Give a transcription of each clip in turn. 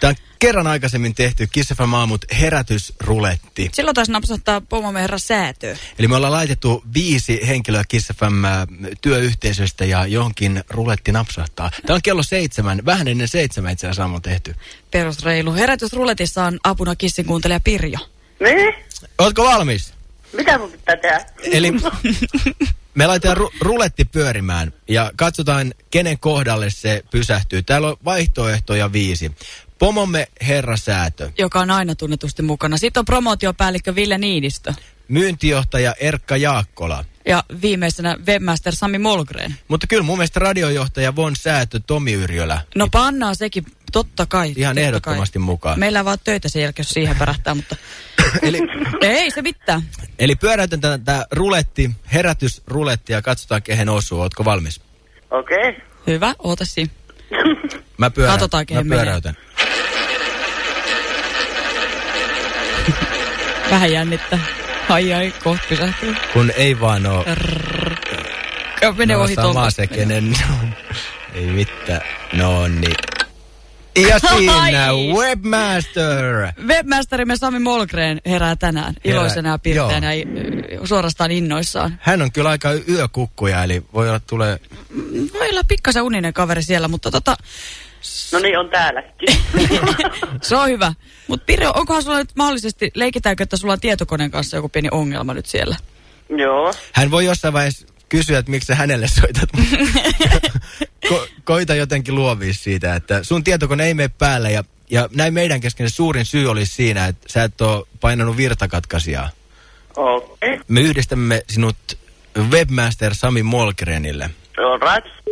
Tämä on kerran aikaisemmin tehty Kiss FM Aamut herätysruletti. Silloin taisi napsahtaa pomomme herra säätöä. Eli me ollaan laitettu viisi henkilöä Kiss FM työyhteisöstä ja johonkin ruletti napsahtaa. Tämä on kello seitsemän, vähän ennen seitsemän itse asiassa aamulla tehty. Perusreilu. Herätysruletissa on apuna kissin kuuntelija Pirjo. Niin? Ootko valmis? Mitä mun pitää tehdä? Eli me laitetaan ru- ruletti pyörimään ja katsotaan, kenen kohdalle se pysähtyy. Täällä on vaihtoehtoja viisi. Pomomme herra Säätö, joka on aina tunnetusti mukana. Sitten on promootiopäällikkö Ville Niinistö myyntijohtaja Erkka Jaakkola. ja viimeisenä webmaster Sami Molgren. Mutta kyllä mun mielestä radiojohtaja Von Säätö Tomi Yrjölä. No pannaan sekin, totta kai. Ihan totta ehdottomasti kai. mukaan. Meillä on vaan töitä sen jälkeen, jos siihen pärähtää, mutta Eli, ei se mitään. eli pyöräytän tätä ruletti, herätysruletti ja katsotaan kehen osuu. Ootko valmis? Okei. Okay. Hyvä, oota siinä. Mä, pyörä, Katsotaan, mä kehen menee. Vähän jännittää. Ai ai, kohta pysähtyy. Kun ei vaan oo Mene no, ohi sama tuolta. se, kenen on. Ei mitään. No niin. Ja siinä Ai. Webmaster. Webmasterimme Sami Molgren herää tänään Herää, iloisena ja pirteänä ja suorastaan innoissaan. Hän on kyllä aika yökukkuja, eli voi olla tulee... Voi olla pikkasen uninen kaveri siellä, mutta tota, No niin, on täälläkin. se on hyvä. Mutta Pirjo, onkohan sulla nyt mahdollisesti, leikitäänkö, että sulla on tietokoneen kanssa joku pieni ongelma nyt siellä? Joo. Hän voi jossain vaiheessa kysyä, että miksi sä hänelle soitat. Ko- koita jotenkin luovia siitä, että sun tietokone ei mene päälle ja, ja näin meidän kesken suurin syy olisi siinä, että sä et ole painanut virtakatkaisijaa. Okei. Okay. Me yhdistämme sinut webmaster Sami Molgrenille. All right.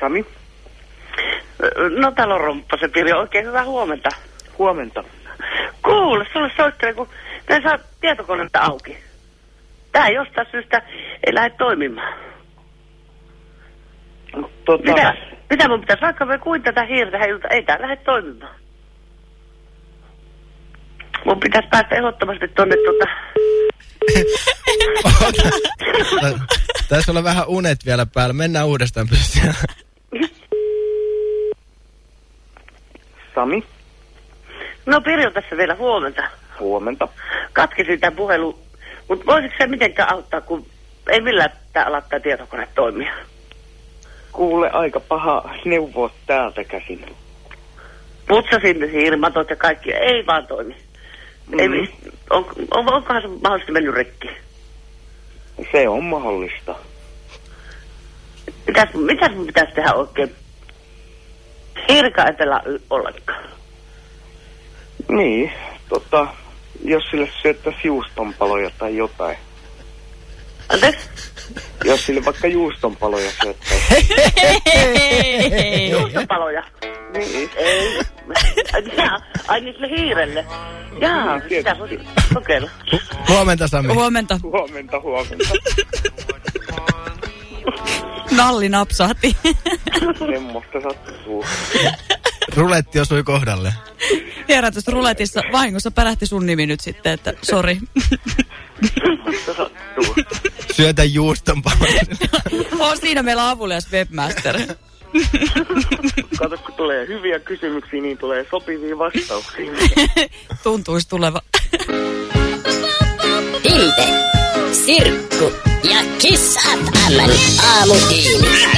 Sami, No täällä on romppasen Pirjo. Oikein hyvää huomenta. huomenta. Kuule, sulle soittelee, kun mä en saa tietokonetta auki. Tää ei jostain syystä ei lähde toimimaan. Tota, Mitä? Mitä mun pitäisi vaikka me kuin tätä hiirtä heiltä? Ei tää lähde toimimaan. Mun pitäisi päästä ehdottomasti tonne tota... Tä- Tässä olla vähän unet vielä päällä. Mennään uudestaan pystyyn. Sami, No Pirjo tässä vielä huomenta. huomenta. Katkesin tämän puhelu, mutta voisiko se mitenkään auttaa, kun ei millään tää ala tää tietokone toimia. Kuule aika paha neuvo täältä käsin. Putsasin hiirmatot ja kaikki, ei vaan toimi. Mm. Ei, Mhm. mis- on, on, onkohan se mahdollisesti mennyt rikki? Se on mahdollista. Mitäs, mitäs mun pitäisi tehdä oikein? Pelaa y- ollenkaan. Niin, tota, jos sille syöttäisi juustonpaloja tai jotain. Anteeksi? Jos sille vaikka juustonpaloja syöttäisi. Juustopaloja. niin, Ei. Ai, jaa, ai niin sille hiirelle. Jaa, Niin, sitä voisi kokeilla. Hu- Huomenta Sami. Huomenta. huomenta, huomenta. Nalli napsahti. Semmoista sattuu. Ruletti osui kohdalle. Herätysruletissa vahingossa pärähti sun nimi nyt sitten, että sori. Sattuu. Syötä juuston paljon. on siinä meillä avulias webmaster. Kato, kun tulee hyviä kysymyksiä, niin tulee sopivia vastauksia. Tuntuisi tuleva. Ville, Sirkku ja Kiss FM aamutiimi.